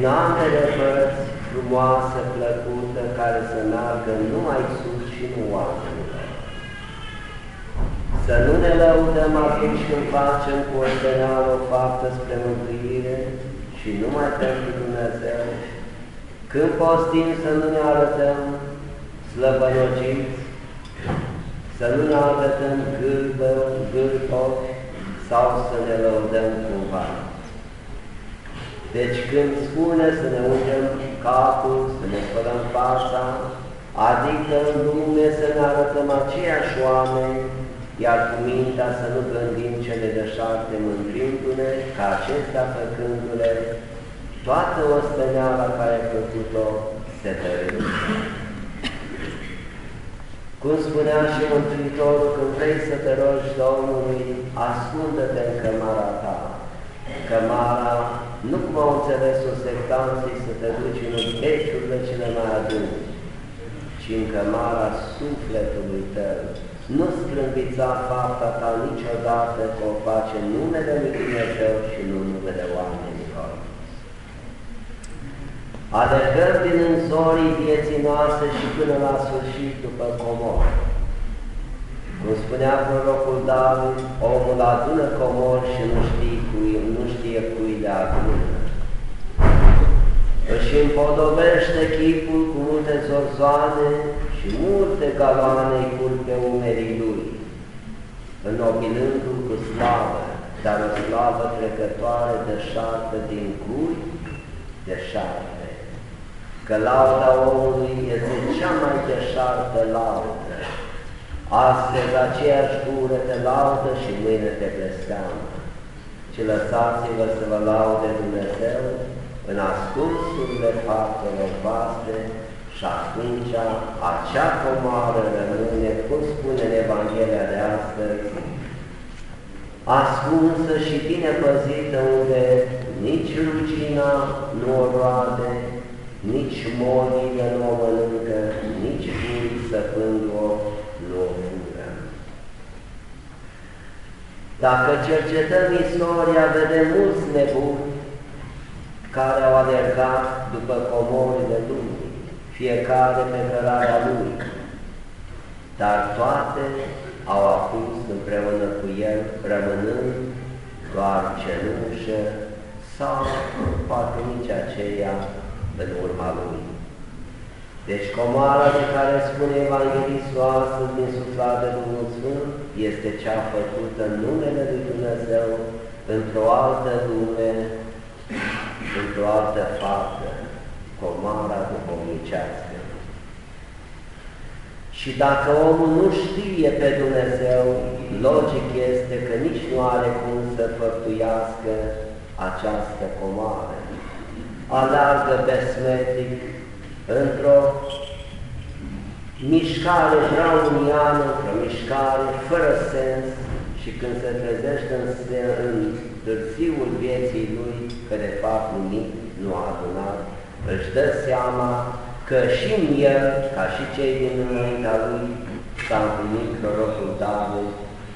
Din altele părți frumoasă, plăcută, care să meargă numai sus și nu oamenilor. Să nu ne lăudăm atunci când facem cu ordeneală o faptă spre mântuire și numai pentru Dumnezeu, când postim să nu ne arătăm slăbănociți, să nu ne arătăm gârbă, gârboși sau să ne lăudăm cumva. Deci când spune să ne ungem capul, să ne spălăm fața, adică în lume să ne arătăm aceiași oameni, iar cu mintea să nu gândim cele deșarte mândrindu-ne, ca acestea făcându-le, toată osteneala care a făcut-o se tărește. Cum spunea și Mântuitorul, când vrei să te rogi Domnului, ascundă-te în cămara ta Cămara, nu cum au înțeles-o sectanții să te duci în veciurile cele mai adânci, ci în cămara sufletului tău. Nu strâmbița fapta ta niciodată că o face numele Lui Dumnezeu și nu numele oamenilor. Alergăm din înzorii vieții noastre și până la sfârșit după comor. Cum spunea prorocul David, omul adună comor și nu știe cui, nu știe cui le adună. Își împodobește chipul cu multe zorzoane și multe galoane îi curg pe umerii lui, înobilându-l cu slavă, dar o slavă trecătoare de șartă din cui de șarpe. Că lauda omului este cea mai deșartă laudă. Astăzi aceeași gură te laudă și mâine te blesteamă. Și lăsați-vă să vă laude Dumnezeu în ascunsurile faptelor voastre și atunci acea comoară rămâne, cum spune în Evanghelia de astăzi, ascunsă și bine păzită unde nici rugina nu o roade, nici molile nu o mănâncă, nici gurii săpându-o nu o fură. Dacă cercetăm istoria, vedem mulți nebuni care au alergat după comorile lumii, fiecare pe cărarea lui, dar toate au apus împreună cu el, rămânând doar cenușă sau poate nici aceea în urma lui. Deci comoara de care spune Evanghelistul astăzi din suflat de Duhul Sfânt este cea făcută în numele Lui Dumnezeu într-o altă lume, într-o altă faptă, comoara duhovnicească. Și dacă omul nu știe pe Dumnezeu, logic este că nici nu are cum să făptuiască această comoară. Alargă besmetic într-o mișcare brauniană, într-o mișcare fără sens și când se trezește în, în târziul vieții lui, că de fapt nimic nu a adunat, își dă seama că și în el, ca și cei din înaintea lui, s-a împlinit prorocul David,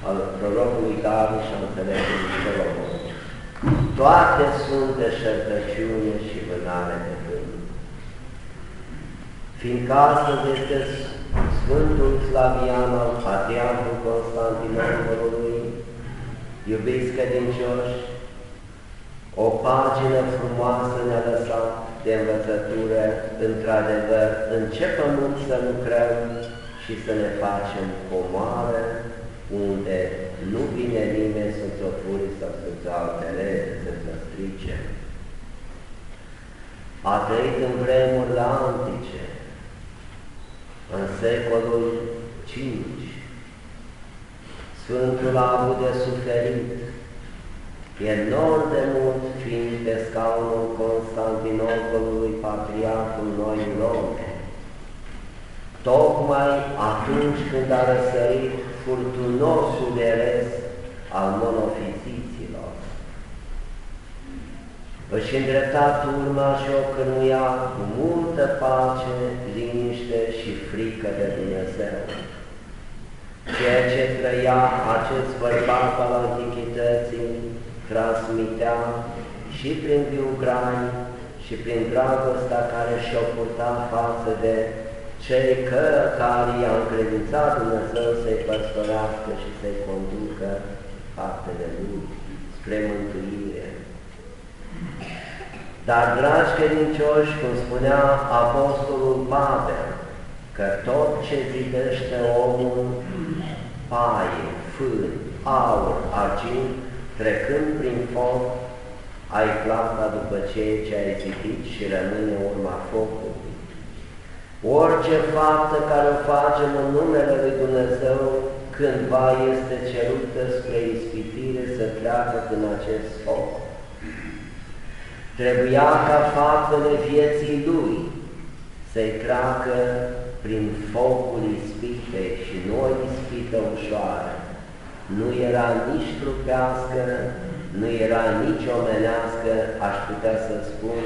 al prorocului David și al înțeleptului Solomon. Toate sunt de șertăciune și vânare de vânt. Fiindcă astăzi este Sfântul Slavian al Patriarhul Constantinopolului, iubiți credincioși, o pagină frumoasă ne-a lăsat de învățătură, într-adevăr, în ce pământ să lucrăm și să ne facem comoară unde nu vine nimeni să-ți o furi sau să-ți altele, să-ți o strice. A trăit în vremurile antice, în secolul V. Sfântul a avut de suferit, enorm de mult fiind pe scaunul Constantinopolului, patriarhul noi Rome. Tocmai atunci când a răsărit furtunosul eres al monofiziților. Își îndrepta turma și o cănuia cu multă pace, liniște și frică de Dumnezeu. Ceea ce trăia acest bărbat al antichității transmitea și prin viugrani și prin dragostea care și-o purta față de cei că, care i-au încredințat Dumnezeu să-i păstorească și să-i conducă faptele Lui spre mântuire. Dar, dragi credincioși, cum spunea Apostolul Pavel, că tot ce zidește omul, paie, fân, aur, argint, trecând prin foc, ai plata după ceea ce ai zidit și rămâne urma focului. Orice faptă care o facem în numele Lui Dumnezeu, cândva este cerută spre ispitire să treacă în acest foc. Trebuia ca faptele vieții Lui să-i treacă prin focul ispitei Hristoșiței și nu o ispită ușoară. Nu era nici trupească, nu era nici omenească, aș putea să spun,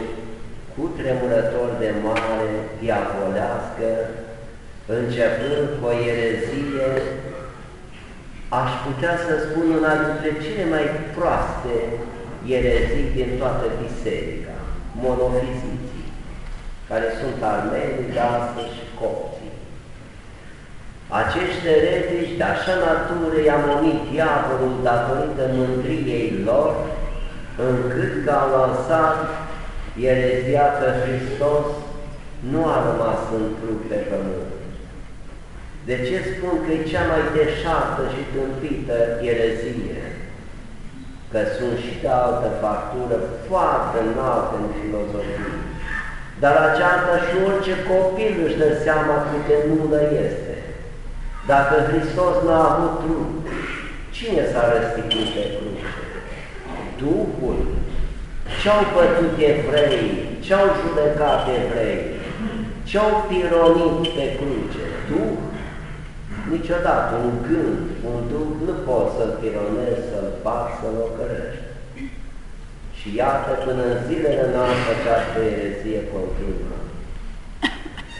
cu tremurător de mare, diavolească, începând cu o erezie, aș putea să spun una dintre cele mai proaste erezii din toată biserica, monofiziții, care sunt armenii de astăzi și copții. Acești eretici de așa natură i-a momit diavolul datorită mândriei lor, încât că a lansat erezia că Hristos nu a rămas în trup pe pământ. De ce spun că e cea mai deșartă și tâmpită erezie? Că sunt și de altă factură foarte înaltă în filozofie. Dar aceasta și orice copil își dă seama cât de nulă este. Dacă Hristos n-a avut trup, cine s-a răstignit pe cruce? Duhul. Ce-au bătut evreii? Ce-au judecat evreii? Ce-au pironit pe cruce? Duh? Niciodată un gând, un duh nu poți să-l pironezi, să-l bați, să-l ocărești. Și iată până în zilele noastre această erezie continuă.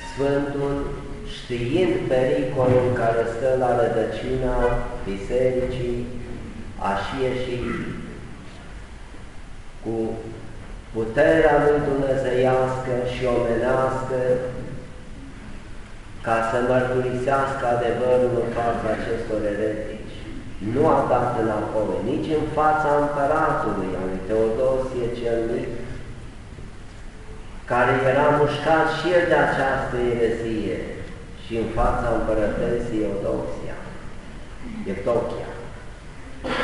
Sfântul, știind pericolul care stă la rădăcina bisericii, a și ieșit cu puterea lui Dumnezeiască și omenească ca să mărturisească adevărul în fața acestor eretici. Nu a dat înapoi, nici în fața împăratului, al lui Teodosie cel mic, care era mușcat și el de această erezie și în fața împărătății Eudoxia, Evdochia.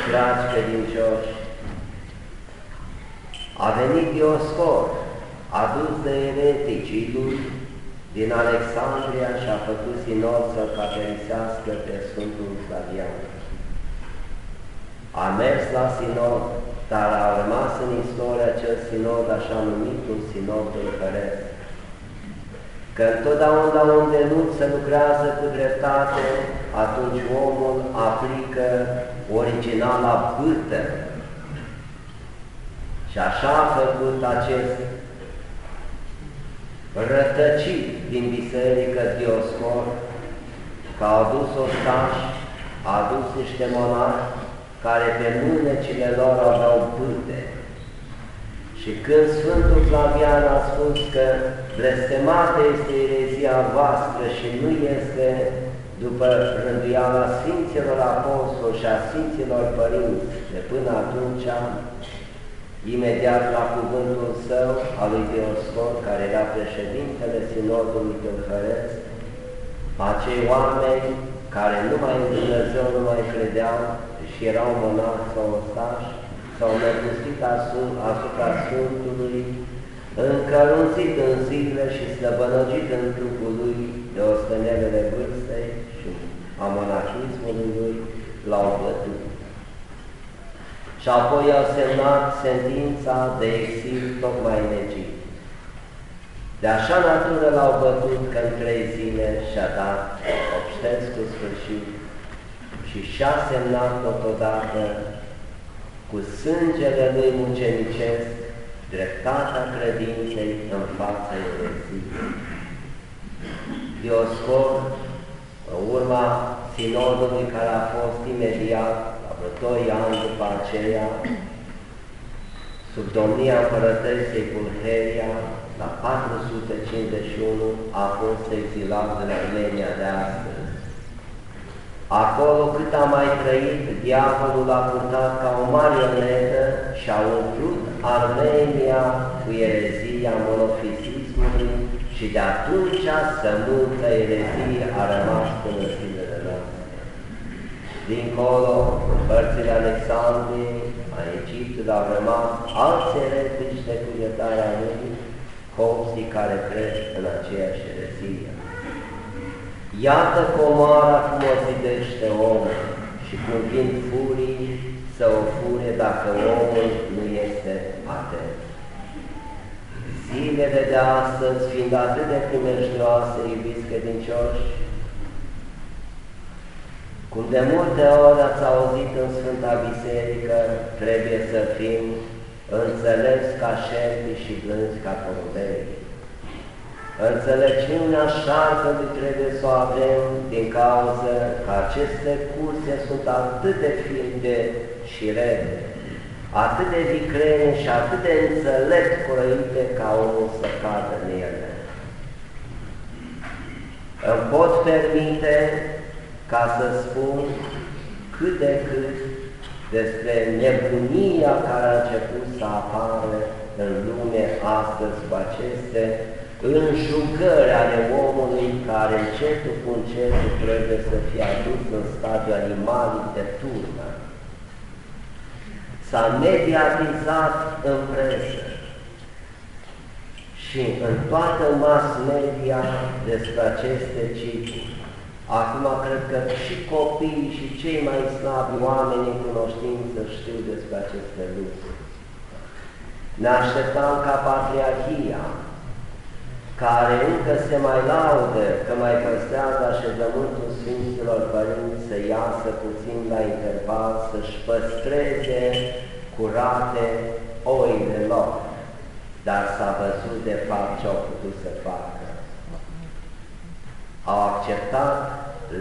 Dragi credincioși, a venit Dioscor, adus de ereticii lui, din Alexandria și a făcut sinod să-l caterisească pe Sfântul Flavian. A mers la sinod, dar a rămas în istorie acel sinod așa numitul sinod tâlhăresc. Că întotdeauna unde nu se lucrează cu dreptate, atunci omul aplică originala bâtă. Și așa a făcut acest rătăcit din biserică Dioscor, că a adus ostași, a adus niște monași care pe mânecile lor aveau bâte. Și când Sfântul Flavian a spus că blestemată este erezia voastră și nu este după rânduiala Sfinților Apostoli și a Sfinților Părinți de până atunci, Imediat la cuvântul său, al lui Dioscor, care era președintele Sinodului Tălhăresc, acei oameni care numai în Dumnezeu nu mai credeau și erau monași sau ostași, s-au mărturit asupra Sfântului, încălunțit în zile și slăbănăgit în trupul lui de ostenelele vârstei și a monahismului lui, l-au bătut și apoi au semnat sentința de exil tocmai în Egipt. De așa natură l-au bătut că în trei zile și-a dat obșteț cu sfârșit și și-a semnat totodată cu sângele lui mucenicesc dreptatea credinței în fața ereziei. Dioscor, în urma sinodului care a fost imediat doi ani după aceea, sub domnia împărătăției Pulheria, la 451, a fost exilat în Armenia de astăzi. Acolo cât a mai trăit, diavolul a purtat ca o marionetă și a umplut Armenia cu erezia monofizismului și de atunci sămânța erezie a rămas până zilele noastre. Dincolo, părțile Alexandriei, a Egiptului au rămas alți eretici de cugetarea lui, copții care cred în aceeași erezie. Iată comoara cum o zidește omul și cum vin furii să o fure dacă omul nu este atent. Zilele de astăzi, fiind atât de primejdioase, iubiți credincioși, Cum de multe ori ați auzit în Sfânta Biserică, trebuie să fim înțelepți ca șerpi și blânzi ca porumbei. Înțelepciunea șarpelui trebuie să o avem din cauza că aceste curse sunt atât de fiinde și rele, atât de vicrene și atât de înțelept croite ca omul să cadă în ele. Îmi pot permite ca să spun cât de cât despre nebunia care a început să apară în lume astăzi cu aceste înjugări ale omului care încetul cu încetul trebuie să fie adus în stadiul animalic de turnă. S-a mediatizat în presă și în toată mass media despre aceste cicluri. Acum cred că și copiii și cei mai slabi oameni în cunoștință știu despre aceste lucruri. Ne așteptam ca Patriarhia, care încă se mai laudă că mai păstrează așezământul Sfinților Părinți să iasă puțin la interval, să-și păstreze curate oile lor. Dar s-a văzut de fapt ce au putut să facă. Au acceptat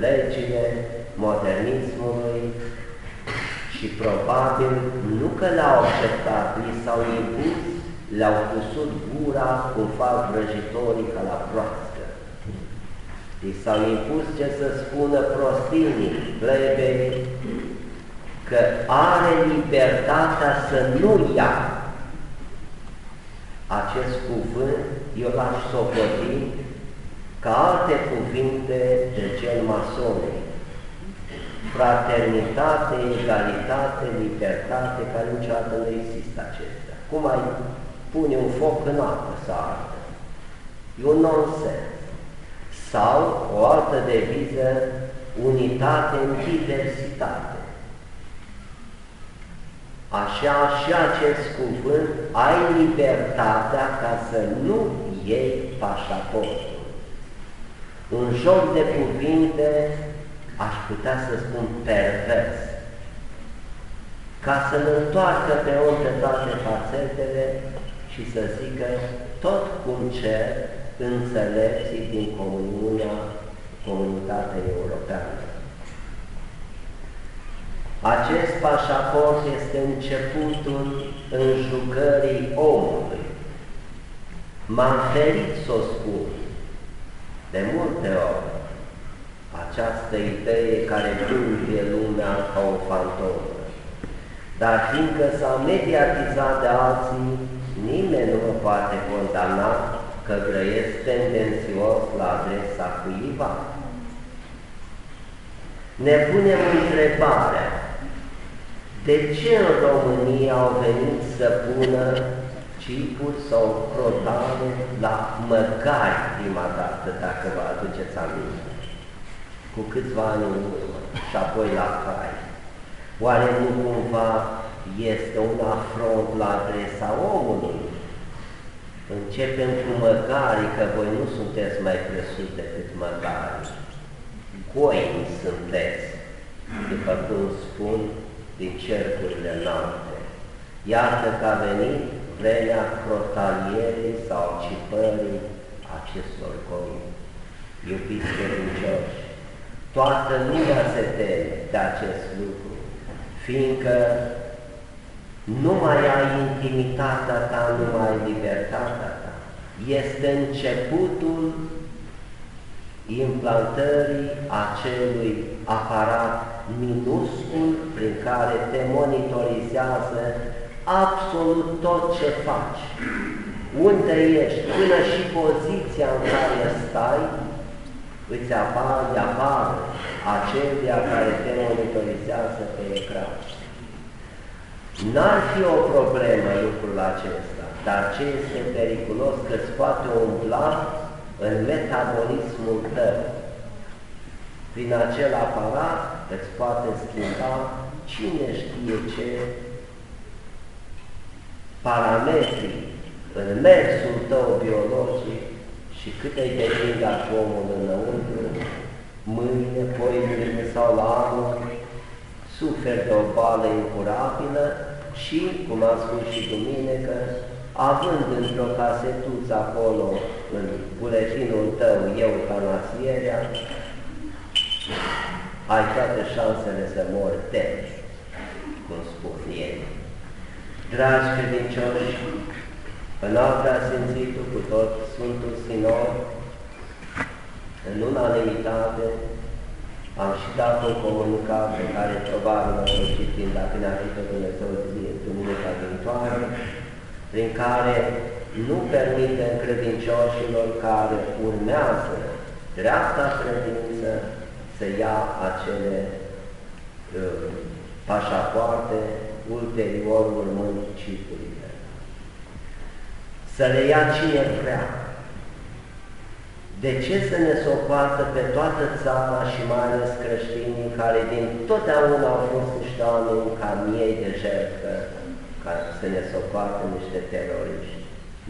legile modernismului și probabil nu că le-au acceptat, li s-au impus le-au pusut gura cum fac vrăjitorii ca la proastă. I s-au impus ce să spună prostinii, plebei, că are libertatea să nu ia acest cuvânt, eu l-aș socoti ca alte cuvinte de cel masonic. Fraternitate, egalitate, libertate, care niciodată nu există acestea. Cum ai pune un foc în apă să ardă. E un nonsens. Sau o altă deviză, unitate în diversitate. Așa și acest cuvânt, ai libertatea ca să nu iei pașaportul. Un joc de cuvinte, aș putea să spun pervers, ca să-l întoarcă pe om de toate fațetele și să zică tot cum cer înțelepții din comuniunea, comunitatea europeană. Acest pașaport este începutul înjugării omului. M-am ferit să o spun de multe ori această idee care duce lumea ca o fantomă. Dar fiindcă s-a mediatizat de alții, Nimeni nu mă poate condamna că grăiesc tendențios la adresa cuiva. Ne punem întrebarea, de ce în România au venit să pună cipuri sau crotale la măgari prima dată, dacă vă aduceți aminte, cu câțiva ani în urmă, și apoi la cai? Oare nu cumva este un afront la adresa omului. Începem cu măgarii, că voi nu sunteți mai presus decât măgarii. Goini sunteți, după cum spun din cercurile înalte. Iată că a venit vremea crotalierii sau cipării acestor goini. Iubiți credincioși, toată lumea se teme de acest lucru, fiindcă nu mai ai intimitatea ta, nu mai ai libertatea ta. Este începutul implantării acelui aparat minuscul prin care te monitorizează absolut tot ce faci. Unde ești, până și poziția în care stai, îți apare, apare acelia care te monitorizează pe ecran. N-ar fi o problemă lucrul acesta, dar ce este periculos că îți poate umbla în metabolismul tău. Prin acel aparat îți poate schimba cine știe ce parametri în mersul tău biologic și cât îi depinde omul înăuntru mâine, poimine sau la anul, suferi de o boală incurabilă și, cum am spus și duminică, având într-o casetuță acolo, în buletinul tău, eutanasierea, ai toate șansele să mori temi, cum spun ei. Dragi credincioși, în alta Sfințitul cu tot Sfântul Sinod, în unanimitate, am și dat un comunicat pe care probabil o să citim dacă ne ajută Dumnezeu zi, duminica viitoare, prin care nu permite credincioșilor care urmează dreapta credință să ia acele uh, pașapoarte ulterior urmând cipurile. Să le ia cine vrea. De ce să ne socoată pe toată țara și mai ales creștinii care din totdeauna au fost niște oameni ca miei de jertfă, ca să ne socoată niște teroriști?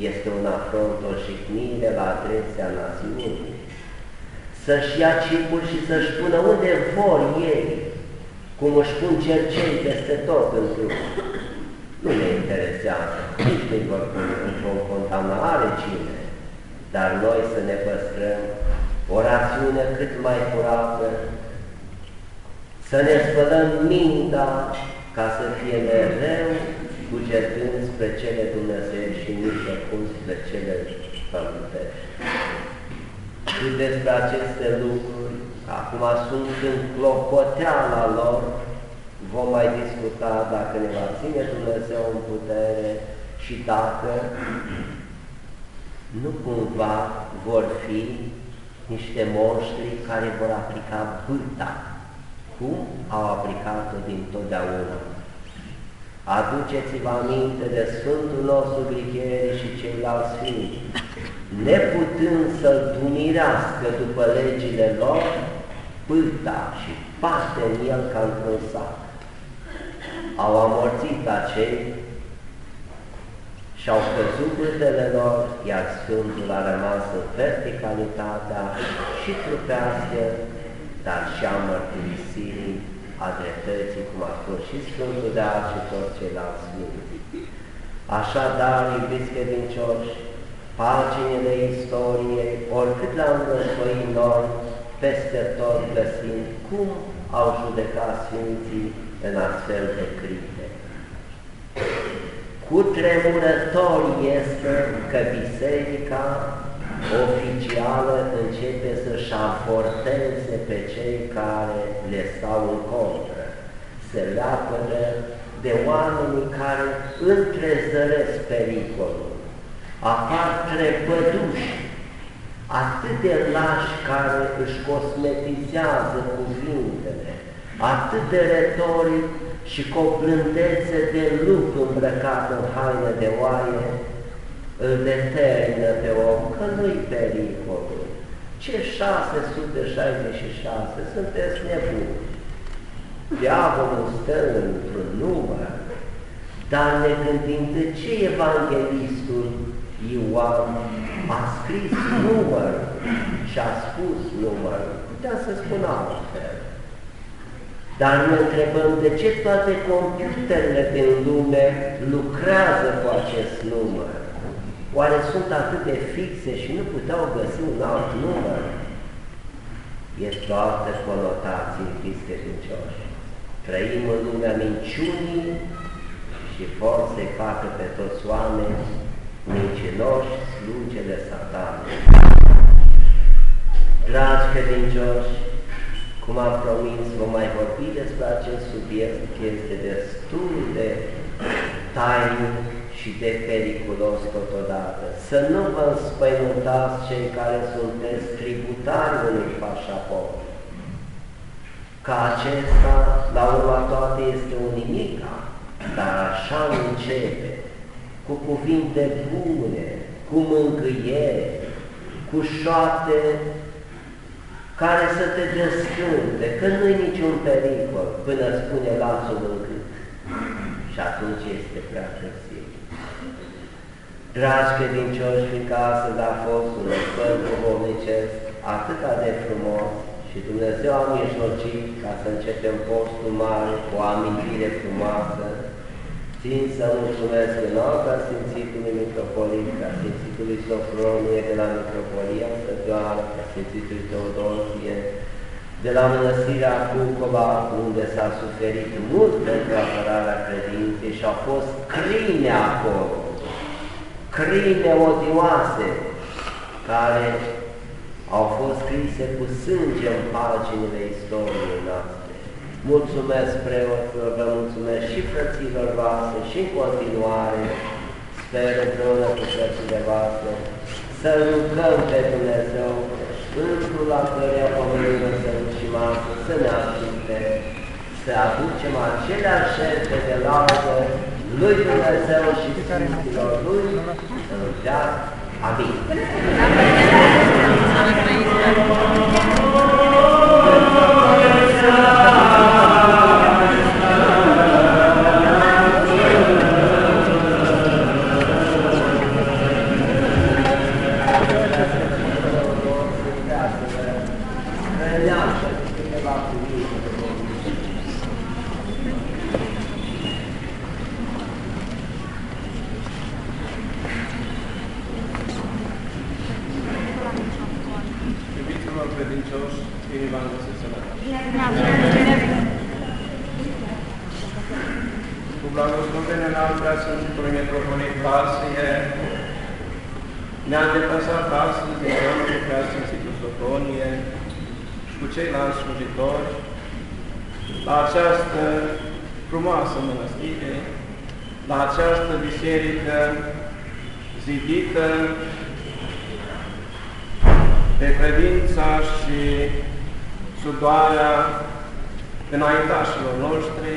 Este un afront, o jignire la adresa națiunii să-și ia cipul și să-și pună unde vor ei, cum își pun cercei peste tot în trup. Nu ne interesează, nici nu-i vor pune într-o contaminare cine, dar noi să ne păstrăm o rațiune cât mai curată, să ne spălăm mintea ca să fie mereu cugetând spre cele Dumnezeu și nici acum spre cele pământești și despre aceste lucruri, acum sunt în clopoteala lor, vom mai discuta dacă ne va ține Dumnezeu în putere și dacă nu cumva vor fi niște monștri care vor aplica bâta, cum au aplicat-o din totdeauna. Aduceți-vă aminte de Sfântul nostru Grighere și ceilalți Sfinți, neputând să-l dumirească după legile lor, pâta și paște în el ca într-un sac. Au amorțit acei și-au căzut pâtele lor, iar Sfântul a rămas în verticalitatea și trupească, dar și a mărturisirii a dreptății, cum a spus și Sfântul de Azi și toți ceilalți Sfinți. Așadar, iubiți credincioși, paginile istoriei, oricât le-am răsfoit noi, peste tot găsind cum au judecat Sfinții în astfel de crite. Cu tremurător este că Biserica oficială începe să-și aforteze pe cei care le stau în contră, se leapădă de oamenii care întrezăresc pericolul, apar trepăduși, atât de lași care își cosmetizează cuvintele, atât de retoric și cu o blândețe de lup îmbrăcat în haine de oaie, îl determină pe om că nu-i pericolul. Ce 666? Sunteți nebuni. Diavolul stă într-un număr, dar ne gândim de ce evanghelistul Ioan a scris număr și a spus număr, putea să spună altfel. Dar ne întrebăm de ce toate computerele din lume lucrează cu acest număr. Oare sunt atât de fixe și nu puteau găsi un alt număr? E toată conotații credincioși. Trăim în lumea minciunii și forțe facă pe toți oameni mincinoși slugele satanului. Dragi credincioși, cum am promis, vom mai vorbi despre acest subiect, că este destul de tainic și de periculos totodată. Să nu vă înspăimântați cei care sunteți tributari unui pașaport, că acesta, la urma toate, este un nimica, dar așa începe cu cuvinte bune, cu mângâiere, cu șoapte care să te descânte, că nu-i niciun pericol până spune lasul în cât. Și atunci este prea târziu. Dragi credincioși, fiindcă astăzi a fost un sfânt duhovnicesc atât de frumos și Dumnezeu a mijlocit ca să începem postul mare cu o amintire frumoasă, țin să mulțumesc în alta Sfințitului Mitropolit, ca Sfințitului Sofronie de la Mitropolia Sătoară, ca Sfințitului Teodosie, de la Mănăstirea Cucova, unde s-a suferit mult pentru apărarea credinței și au fost crine acolo, crine odioase, care au fost scrise cu sânge în paginile istoriei noastre. Mulțumesc preoților, vă mulțumesc și frăților voastre și în continuare sper împreună cu frățile voastre să rugăm pe Dumnezeu Sfântul la căreia pomenim să și masă să ne ajute să aducem aceleași șerpe de laudă lui Dumnezeu și Sfinților Lui în viață. Amin. Iubiți-mă credincioși, inima am găsit sănătate. Cu blagoslovene în al prea Sfântului Metropolit Vasie, ne-a depăsat astăzi din Domnul prea Sfântul Sofonie și cu ceilalți slujitori la această frumoasă mănăstire, la această biserică zidită de credința și sudoarea înaintașilor noștri,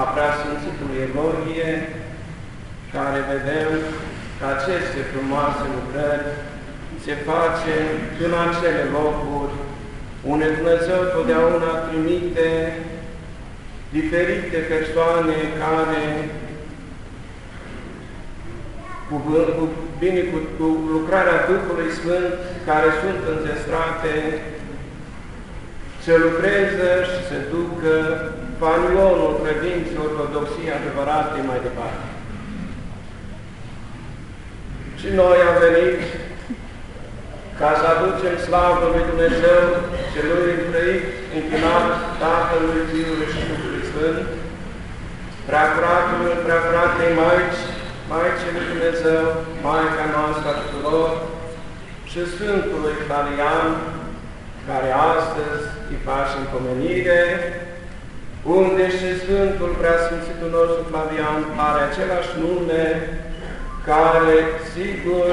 a preasfințitului Elogie, care vedem că aceste frumoase lucrări se face în acele locuri unde Dumnezeu totdeauna trimite diferite persoane care cu, cu, bine, cu, cu lucrarea Duhului Sfânt care sunt înzestrate, să lucreze și să ducă panionul credinței ortodoxiei adevărate mai departe. Și noi am venit ca să aducem slavă lui Dumnezeu, celui întrăit, închinat Tatălui, Fiului și Duhului Sfânt, preacuratului, preacuratei Maici, Maicii lui Dumnezeu, Maica noastră a tuturor, și Sfântului Clavian, care astăzi îi facem pomenire, unde și Sfântul Preasfințitul nostru Flavian are același nume, care, sigur,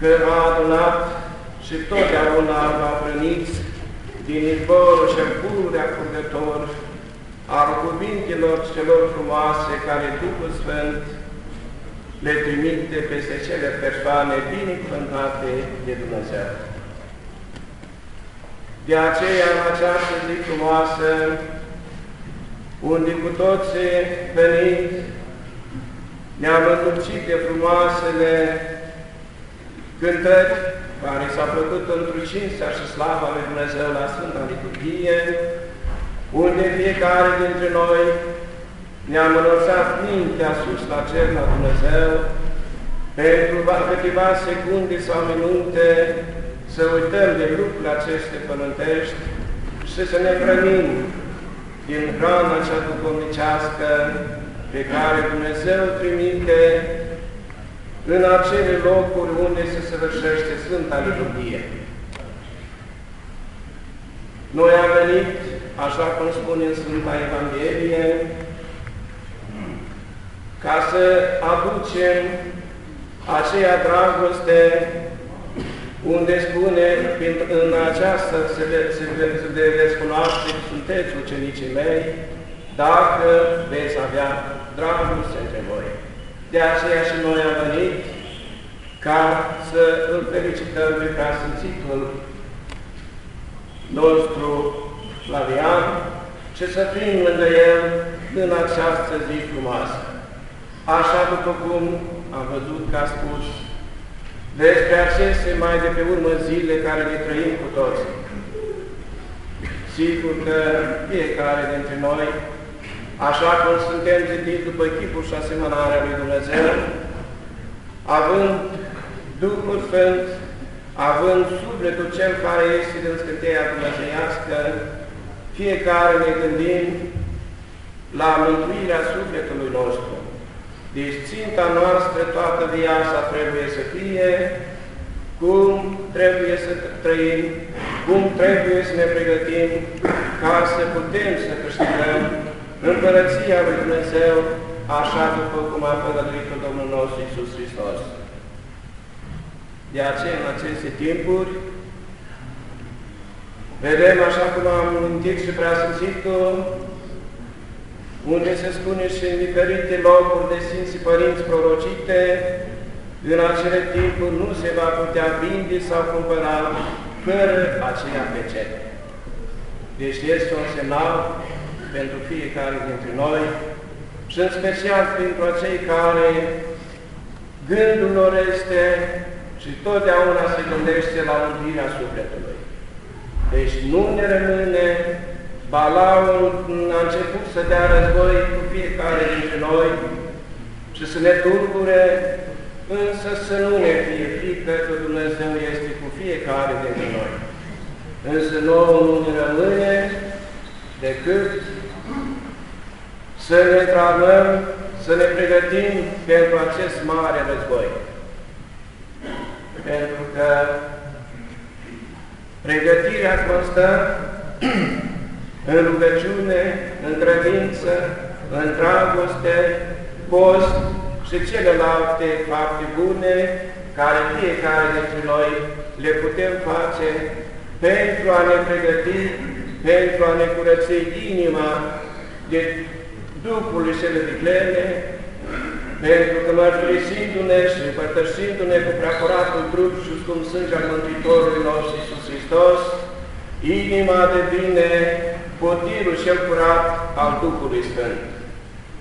că a adunat și totdeauna va prăniți din izvorul și pururea curgător al cuvintelor celor frumoase care Duhul Sfânt le trimite peste cele persoane binecuvântate de Dumnezeu. De aceea, în această zi frumoasă, unde cu toții venit, ne-am înducit de frumoasele cântări care s-a făcut într cinstea și slava lui Dumnezeu la Sfânta Liturghie, unde fiecare dintre noi ne-am înălțat mintea sus la cer la Dumnezeu, pentru câteva secunde sau minute să uităm de lucrurile aceste pământești și să ne hrănim din hrana cea duhovnicească pe care Dumnezeu trimite în acele locuri unde se săvârșește Sfânta Liturghie. Noi am venit, așa cum spune în Sfânta Evanghelie, ca să aducem aceea dragoste unde spune în aceasta se, le, se, se de veți cunoaște că sunteți ucenicii mei dacă veți avea dragoste între voi. De aceea și noi am venit ca să îl felicităm pe preasfințitul nostru Flavian și să fim lângă el în această zi frumoasă. Așa după cum am văzut că a spus despre aceste mai de pe urmă zile care le trăim cu toții. Sigur că fiecare dintre noi, așa cum suntem zidiți după chipul și asemănarea lui Dumnezeu, având Duhul Sfânt, având sufletul cel care este din scânteia dumnezeiască, fiecare ne gândim la mântuirea sufletului nostru. Deci ținta noastră toată viața trebuie să fie cum trebuie să trăim, cum trebuie să ne pregătim ca să putem să câștigăm Împărăția lui Dumnezeu, așa după cum a făgăduit Domnul nostru Iisus Hristos. De aceea, în aceste timpuri, vedem, așa cum am amintit și preasfințitul, unde se spune și în diferite locuri de Sfinții Părinți prorocite, în acele timpuri nu se va putea vinde sau cumpăra fără aceea pecete. Deci este un semnal pentru fiecare dintre noi și în special pentru cei care gândul lor este și totdeauna se gândește la mântuirea sufletului. Deci nu ne rămâne Balaul a început să dea război cu fiecare dintre noi și să ne tulbure, însă să nu ne fie frică că Dumnezeu este cu fiecare dintre noi. Însă nouă nu ne rămâne decât să ne tramăm, să ne pregătim pentru acest mare război. Pentru că pregătirea constă în rugăciune, în credință, în dragoste, post și celelalte fapte bune care fiecare dintre noi le putem face pentru a ne pregăti, pentru a ne curăți inima de Duhului cele viclene, pentru că mărturisindu-ne și împărtășindu-ne cu preacuratul trup și scump sânge al Mântuitorului nostru Iisus Hristos, inima devine potirul cel curat al Duhului Sfânt.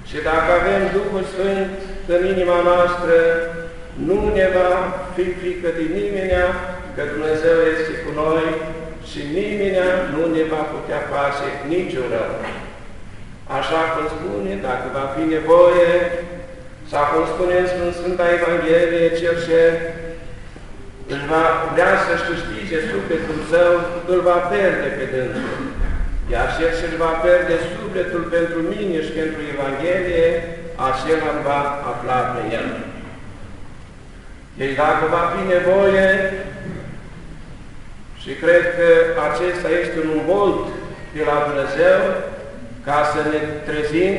Și dacă avem Duhul Sfânt în inima noastră, nu ne va fi frică de nimenea, că Dumnezeu este cu noi și nimenea nu ne va putea face niciun rău. Așa cum spune, dacă va fi nevoie, sau cum spune în Sfânta Evanghelie, cel ce îl va vrea să-și câștige sufletul său, îl va pierde pe dânsul. Iar cel ce îl va pierde sufletul pentru mine și pentru Evanghelie, acela îl va afla pe el. Deci dacă va fi nevoie, și cred că acesta este un volt de la Dumnezeu, ca să ne trezim,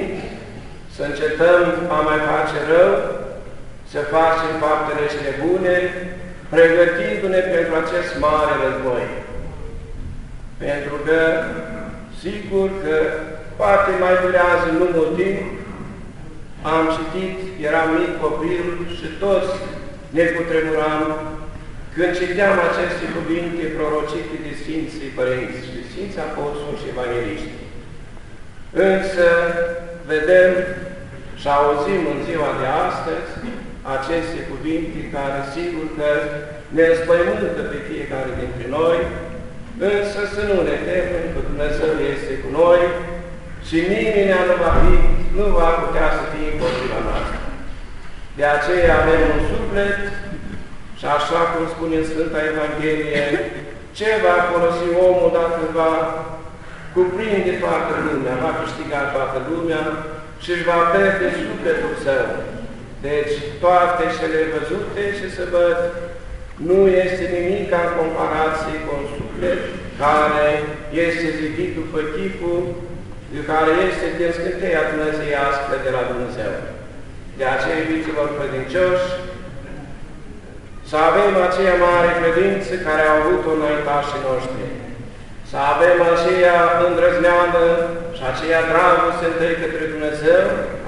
să încetăm a mai face rău, să facem faptele cele bune, pregătindu-ne pentru acest mare război. Pentru că, sigur că poate mai durează nu mult timp, am citit, eram mic copil și toți ne cutremuram când citeam aceste cuvinte prorocite de Sfinții Părinți și de Sfinții Apostoli și Evangeliști. Însă, vedem și auzim în ziua de astăzi aceste cuvinte care sigur că ne înspăimântă pe fiecare dintre noi, însă să nu ne temem că Dumnezeu este cu noi și nimeni nu va, fi, nu va putea să fie împotriva noastră. De aceea avem un suflet și așa cum spune în Sfânta Evanghelie, ce va folosi omul dacă va cuprinde toată lumea, va câștiga toată lumea și își va pierde sufletul său. Deci toate cele văzute și se văd nu este nimic în comparație cu un suflet care este zidit după chipul care este din scânteia dumnezeiască de la Dumnezeu. De aceea, iubiților credincioși, să avem aceea mare credință care au avut-o înaintașii noștri, să avem aceea îndrăzneală și aceea dragoste întâi către Dumnezeu,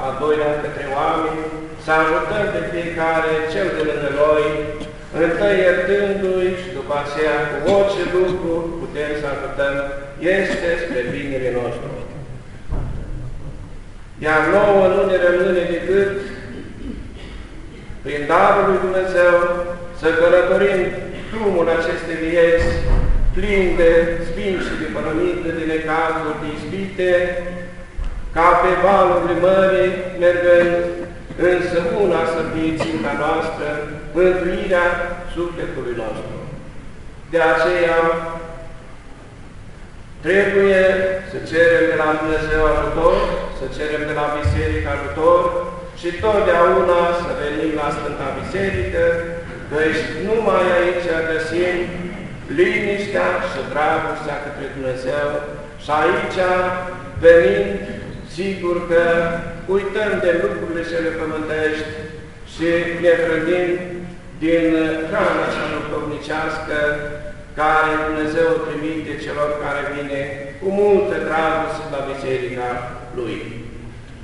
a doilea către oameni, să ajutăm pe fiecare cel de lângă noi, întâi iertându-i și după aceea cu orice lucru putem să ajutăm, este spre binele nostru. Iar nouă nu ne rămâne decât prin darul lui Dumnezeu să călătorim drumul acestei vieți plin de spini și de părăminte, de necazuri, de ispite, ca pe valurile mării, mergând, însă una să fie ținta noastră, mântuirea sufletului nostru. De aceea, trebuie să cerem de la Dumnezeu ajutor, să cerem de la Biserică ajutor și totdeauna să venim la Sfânta Biserică, căci numai aici găsim liniștea și dragostea către Dumnezeu și aici venim sigur că uităm de lucrurile cele pământești și ne hrănim din hrana cea duhovnicească care Dumnezeu o trimite celor care vine cu multă dragoste la Biserica Lui.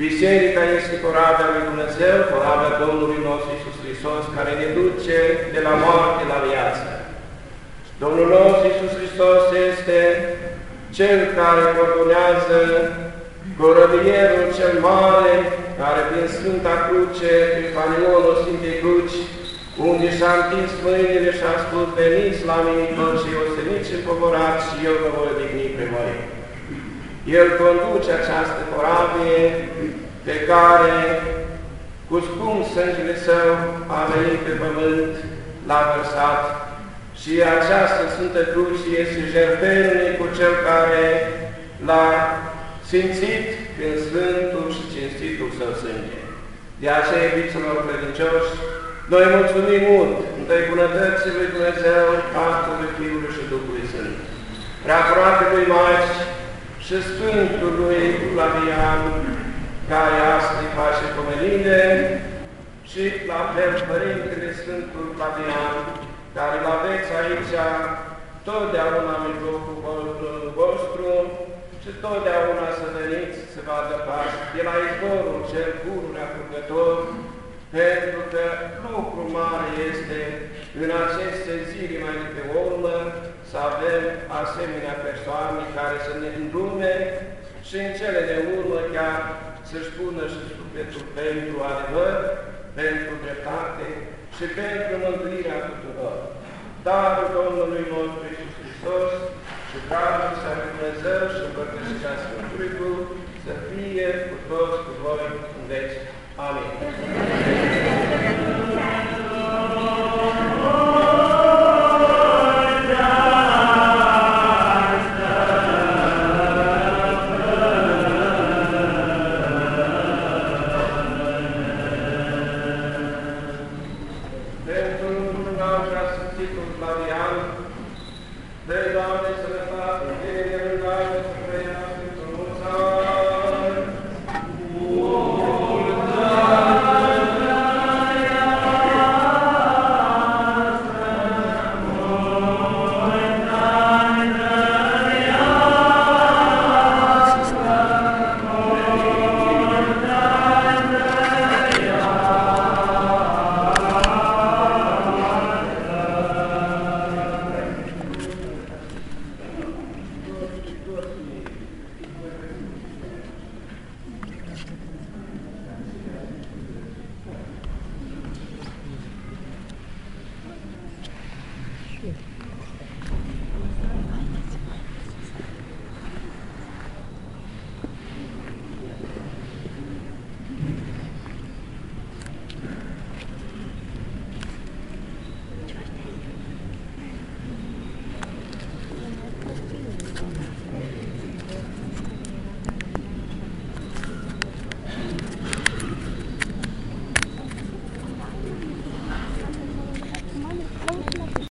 Biserica este corabia lui Dumnezeu, corabia Domnului nostru Iisus Hristos, care ne duce de la moarte la viață. Domnul nostru Iisus Hristos este Cel care coordonează corăbierul cel mare, care prin Sfânta Cruce, prin panionul Sfintei Cruci, unde și-a întins mâinile și a spus, veniți la mine toți și oseniți și povorați și eu vă voi digni pe voi. El conduce această corabie pe care cu scump sângele său a venit pe pământ, l-a vărsat și această Sfântă Cruce este jertfelnic cu cel care l-a simțit prin Sfântul și Cinstitul Său sânge. De aceea, iubiților credincioși, noi mulțumim mult întâi bunătății lui Dumnezeu, Tatălui, Fiului și Duhului Sfânt. lui Maici și Sfântului Flavian, care astăzi face pomenire, și la fel Părintele Sfântul Flavian, care îl aveți aici totdeauna în mijlocul vostru și totdeauna să veniți să vă adăpați de la izvorul cel pururea curgător, pentru că lucru mare este în aceste zile mai de pe urmă să avem asemenea persoane care să ne îndrume și în cele de urmă chiar să-și pună și sufletul pentru adevăr, pentru dreptate și pentru mântuirea tuturor. Darul Domnului nostru Iisus Hristos și Harul să Dumnezeu și Împărtășirea Sfântului Duh să fie cu toți cu voi în veci. Amin.